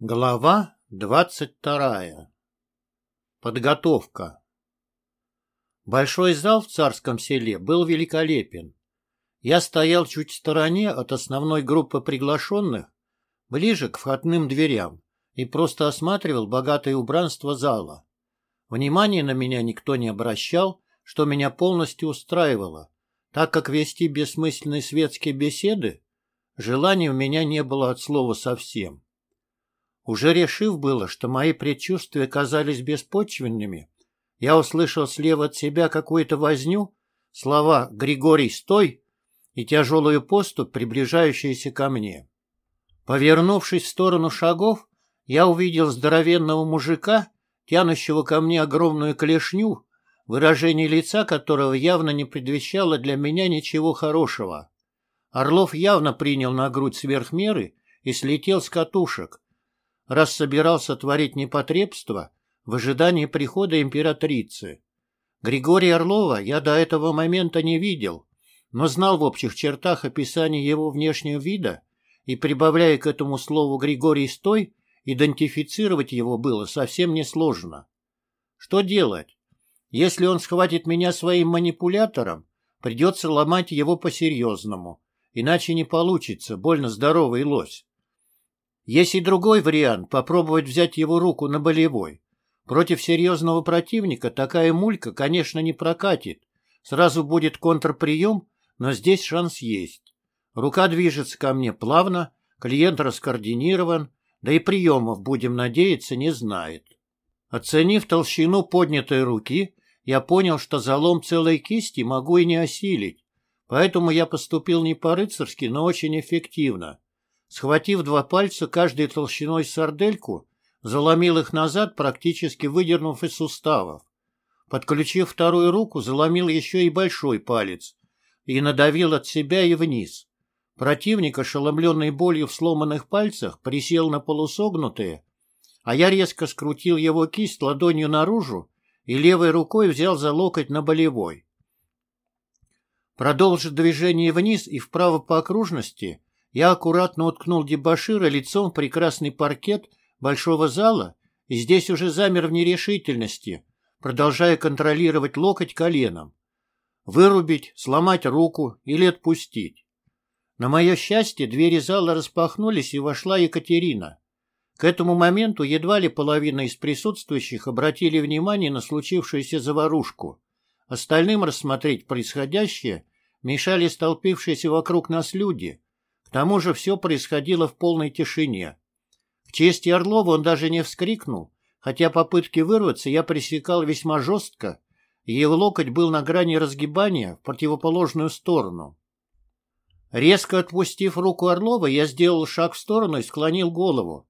Глава двадцать вторая. Подготовка. Большой зал в царском селе был великолепен. Я стоял чуть в стороне от основной группы приглашенных, ближе к входным дверям, и просто осматривал богатое убранство зала. Внимания на меня никто не обращал, что меня полностью устраивало, так как вести бессмысленные светские беседы желания у меня не было от слова совсем. Уже решив было, что мои предчувствия казались беспочвенными, я услышал слева от себя какую-то возню, слова «Григорий, стой!» и тяжелую поступь, приближающуюся ко мне. Повернувшись в сторону шагов, я увидел здоровенного мужика, тянущего ко мне огромную клешню, выражение лица которого явно не предвещало для меня ничего хорошего. Орлов явно принял на грудь сверх меры и слетел с катушек, раз собирался творить непотребство в ожидании прихода императрицы. Григория Орлова я до этого момента не видел, но знал в общих чертах описание его внешнего вида, и, прибавляя к этому слову Григорий Стой, идентифицировать его было совсем несложно. Что делать? Если он схватит меня своим манипулятором, придется ломать его по-серьезному, иначе не получится, больно здоровый лось. Есть и другой вариант – попробовать взять его руку на болевой. Против серьезного противника такая мулька, конечно, не прокатит. Сразу будет контрприем, но здесь шанс есть. Рука движется ко мне плавно, клиент раскоординирован, да и приемов, будем надеяться, не знает. Оценив толщину поднятой руки, я понял, что залом целой кисти могу и не осилить, поэтому я поступил не по-рыцарски, но очень эффективно. Схватив два пальца, каждой толщиной сардельку, заломил их назад, практически выдернув из суставов. Подключив вторую руку, заломил еще и большой палец и надавил от себя и вниз. Противник, ошеломленный болью в сломанных пальцах, присел на полусогнутые, а я резко скрутил его кисть ладонью наружу и левой рукой взял за локоть на болевой. Продолжив движение вниз и вправо по окружности, я аккуратно уткнул дебошира лицом в прекрасный паркет большого зала и здесь уже замер в нерешительности, продолжая контролировать локоть коленом. Вырубить, сломать руку или отпустить. На мое счастье, двери зала распахнулись, и вошла Екатерина. К этому моменту едва ли половина из присутствующих обратили внимание на случившуюся заварушку. Остальным рассмотреть происходящее мешали столпившиеся вокруг нас люди, к тому же все происходило в полной тишине. В честь Орлова он даже не вскрикнул, хотя попытки вырваться я пресекал весьма жестко, и его локоть был на грани разгибания в противоположную сторону. Резко отпустив руку Орлова, я сделал шаг в сторону и склонил голову.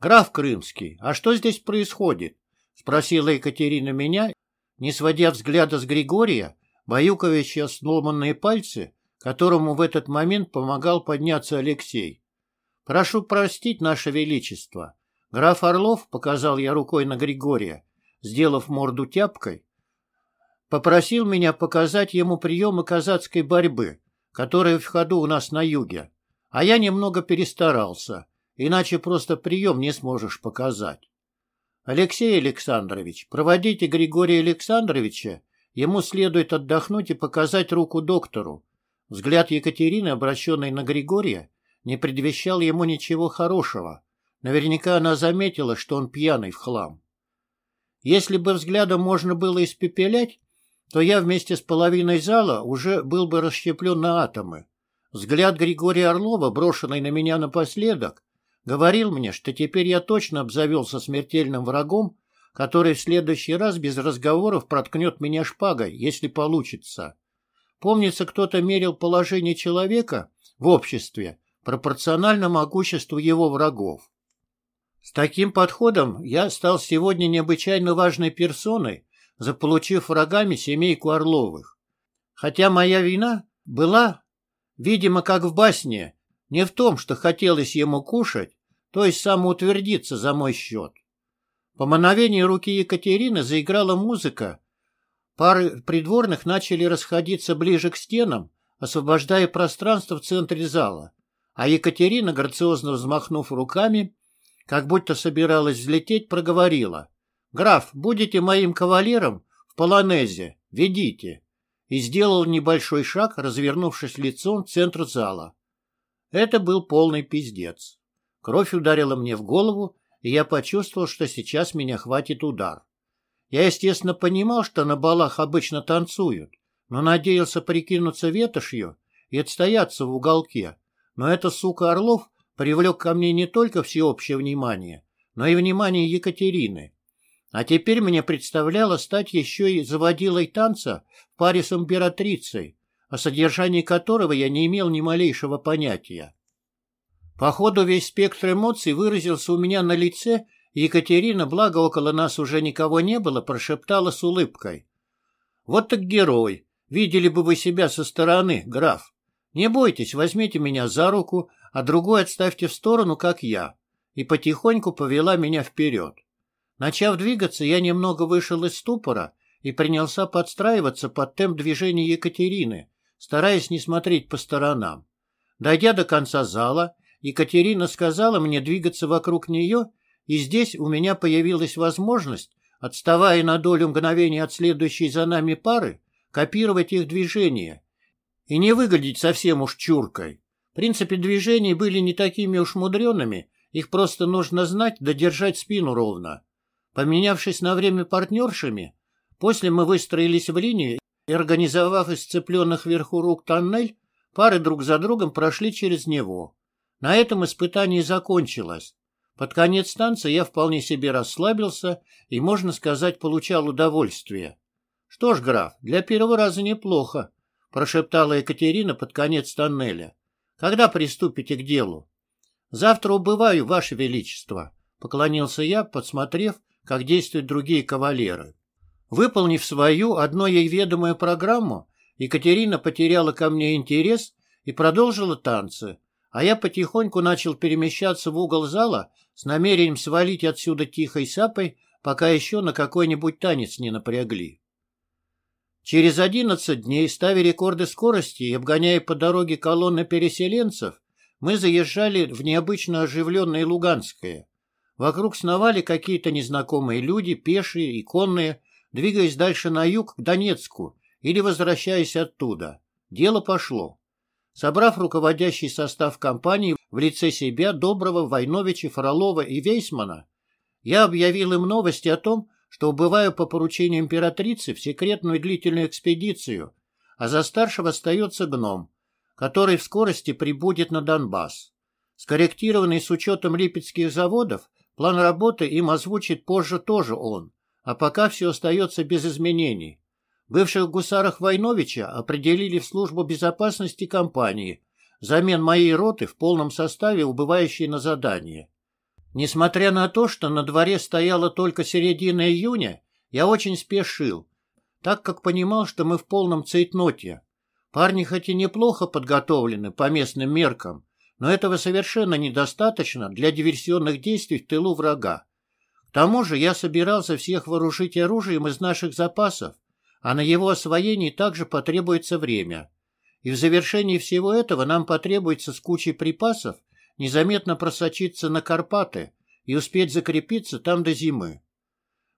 «Граф Крымский, а что здесь происходит?» — спросила Екатерина меня, не сводя взгляда с Григория, баюковича сломанные пальцы которому в этот момент помогал подняться Алексей. «Прошу простить, Наше Величество. Граф Орлов, — показал я рукой на Григория, сделав морду тяпкой, попросил меня показать ему приемы казацкой борьбы, которые в ходу у нас на юге, а я немного перестарался, иначе просто прием не сможешь показать. Алексей Александрович, проводите Григория Александровича, ему следует отдохнуть и показать руку доктору, Взгляд Екатерины, обращенный на Григория, не предвещал ему ничего хорошего. Наверняка она заметила, что он пьяный в хлам. Если бы взглядом можно было испепелять, то я вместе с половиной зала уже был бы расщеплен на атомы. Взгляд Григория Орлова, брошенный на меня напоследок, говорил мне, что теперь я точно обзавелся смертельным врагом, который в следующий раз без разговоров проткнет меня шпагой, если получится. Помнится, кто-то мерил положение человека в обществе пропорционально могуществу его врагов. С таким подходом я стал сегодня необычайно важной персоной, заполучив врагами семейку Орловых. Хотя моя вина была, видимо, как в басне, не в том, что хотелось ему кушать, то есть самоутвердиться за мой счет. По мановению руки Екатерины заиграла музыка, Пары придворных начали расходиться ближе к стенам, освобождая пространство в центре зала, а Екатерина, грациозно взмахнув руками, как будто собиралась взлететь, проговорила. «Граф, будете моим кавалером в полонезе, ведите!» И сделал небольшой шаг, развернувшись лицом в центр зала. Это был полный пиздец. Кровь ударила мне в голову, и я почувствовал, что сейчас меня хватит удар. Я, естественно, понимал, что на балах обычно танцуют, но надеялся прикинуться ветошью и отстояться в уголке. Но эта сука Орлов привлек ко мне не только всеобщее внимание, но и внимание Екатерины. А теперь мне представляло стать еще и заводилой танца в паре с императрицей, о содержании которого я не имел ни малейшего понятия. Походу весь спектр эмоций выразился у меня на лице, Екатерина, благо около нас уже никого не было, прошептала с улыбкой. «Вот так герой! Видели бы вы себя со стороны, граф! Не бойтесь, возьмите меня за руку, а другой отставьте в сторону, как я!» И потихоньку повела меня вперед. Начав двигаться, я немного вышел из ступора и принялся подстраиваться под темп движения Екатерины, стараясь не смотреть по сторонам. Дойдя до конца зала, Екатерина сказала мне двигаться вокруг нее, и здесь у меня появилась возможность, отставая на долю мгновения от следующей за нами пары, копировать их движения и не выглядеть совсем уж чуркой. В принципе, движения были не такими уж мудреными, их просто нужно знать да держать спину ровно. Поменявшись на время партнершами, после мы выстроились в линию и, организовав из сцепленных вверху рук тоннель, пары друг за другом прошли через него. На этом испытание закончилось. Под конец станции я вполне себе расслабился и, можно сказать, получал удовольствие. — Что ж, граф, для первого раза неплохо, — прошептала Екатерина под конец тоннеля. — Когда приступите к делу? — Завтра убываю, Ваше Величество, — поклонился я, подсмотрев, как действуют другие кавалеры. Выполнив свою, одно ей ведомую программу, Екатерина потеряла ко мне интерес и продолжила танцы, а я потихоньку начал перемещаться в угол зала с намерением свалить отсюда тихой сапой, пока еще на какой-нибудь танец не напрягли. Через одиннадцать дней, ставя рекорды скорости и обгоняя по дороге колонны переселенцев, мы заезжали в необычно оживленное Луганское. Вокруг сновали какие-то незнакомые люди, пешие и конные, двигаясь дальше на юг к Донецку или возвращаясь оттуда. Дело пошло. Собрав руководящий состав компании в лице себя, Доброго, Войновича, Фролова и Вейсмана, я объявил им новости о том, что убываю по поручению императрицы в секретную длительную экспедицию, а за старшего остается гном, который в скорости прибудет на Донбасс. Скорректированный с учетом липецких заводов, План работы им озвучит позже тоже он, а пока все остается без изменений. Бывших гусарах Войновича определили в службу безопасности компании, взамен моей роты в полном составе, убывающей на задание. Несмотря на то, что на дворе стояла только середина июня, я очень спешил, так как понимал, что мы в полном цейтноте. Парни хоть и неплохо подготовлены по местным меркам, но этого совершенно недостаточно для диверсионных действий в тылу врага. К тому же я собирался всех вооружить оружием из наших запасов, а на его освоении также потребуется время. И в завершении всего этого нам потребуется с кучей припасов незаметно просочиться на Карпаты и успеть закрепиться там до зимы.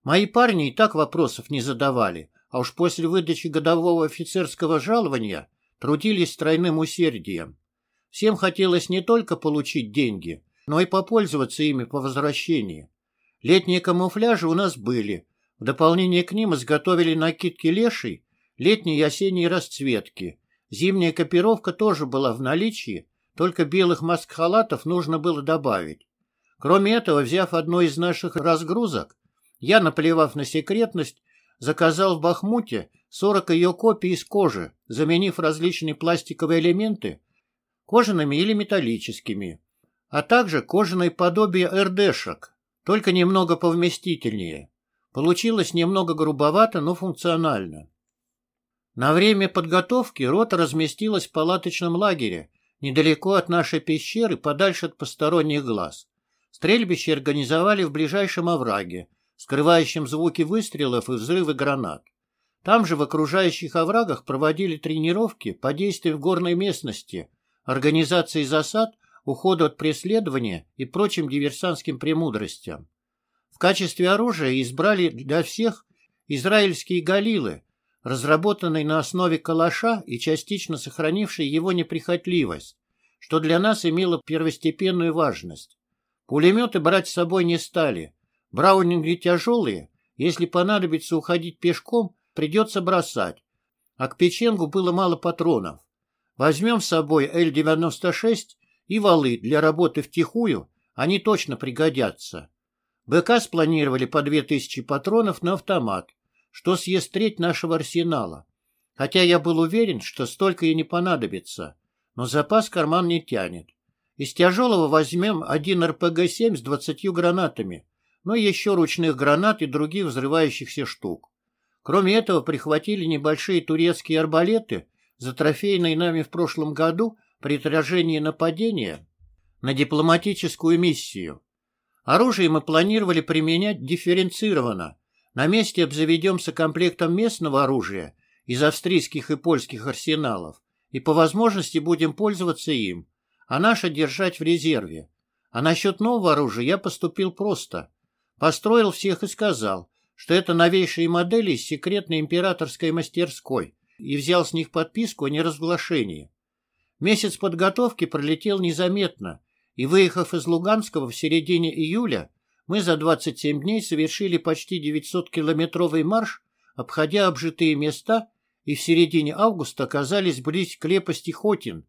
Мои парни и так вопросов не задавали, а уж после выдачи годового офицерского жалования трудились тройным усердием. Всем хотелось не только получить деньги, но и попользоваться ими по возвращении. Летние камуфляжи у нас были. В дополнение к ним изготовили накидки лешей, летние и осенние расцветки. Зимняя копировка тоже была в наличии, только белых маск-халатов нужно было добавить. Кроме этого, взяв одну из наших разгрузок, я, наплевав на секретность, заказал в Бахмуте 40 ее копий из кожи, заменив различные пластиковые элементы кожаными или металлическими, а также кожаное подобие РДшек, только немного повместительнее. Получилось немного грубовато, но функционально. На время подготовки рота разместилась в палаточном лагере, недалеко от нашей пещеры, подальше от посторонних глаз. Стрельбище организовали в ближайшем овраге, скрывающем звуки выстрелов и взрывы гранат. Там же в окружающих оврагах проводили тренировки по действиям в горной местности – организации засад, уходу от преследования и прочим диверсантским премудростям. Качестве оружия избрали для всех израильские галилы, разработанные на основе калаша и частично сохранившие его неприхотливость, что для нас имело первостепенную важность. Пулеметы брать с собой не стали. Браунинги тяжелые, если понадобится уходить пешком, придется бросать. А к печенгу было мало патронов. Возьмем с собой Л-96 и валы для работы втихую, они точно пригодятся. БК спланировали по 2000 патронов на автомат, что съест треть нашего арсенала. Хотя я был уверен, что столько и не понадобится, но запас карман не тянет. Из тяжелого возьмем один РПГ-7 с 20 гранатами, но еще ручных гранат и других взрывающихся штук. Кроме этого, прихватили небольшие турецкие арбалеты затрофейной нами в прошлом году при отражении нападения на дипломатическую миссию. Оружие мы планировали применять дифференцированно. На месте обзаведемся комплектом местного оружия из австрийских и польских арсеналов и по возможности будем пользоваться им, а наше держать в резерве. А насчет нового оружия я поступил просто. Построил всех и сказал, что это новейшие модели из секретной императорской мастерской, и взял с них подписку о неразглашении. Месяц подготовки пролетел незаметно, и, выехав из Луганского в середине июля, мы за 27 дней совершили почти 900-километровый марш, обходя обжитые места, и в середине августа оказались близ крепости Хотин,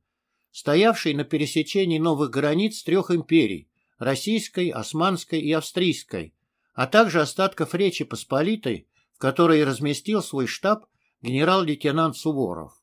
стоявшей на пересечении новых границ трех империй – российской, османской и австрийской, а также остатков Речи Посполитой, в которой разместил свой штаб генерал-лейтенант Суворов.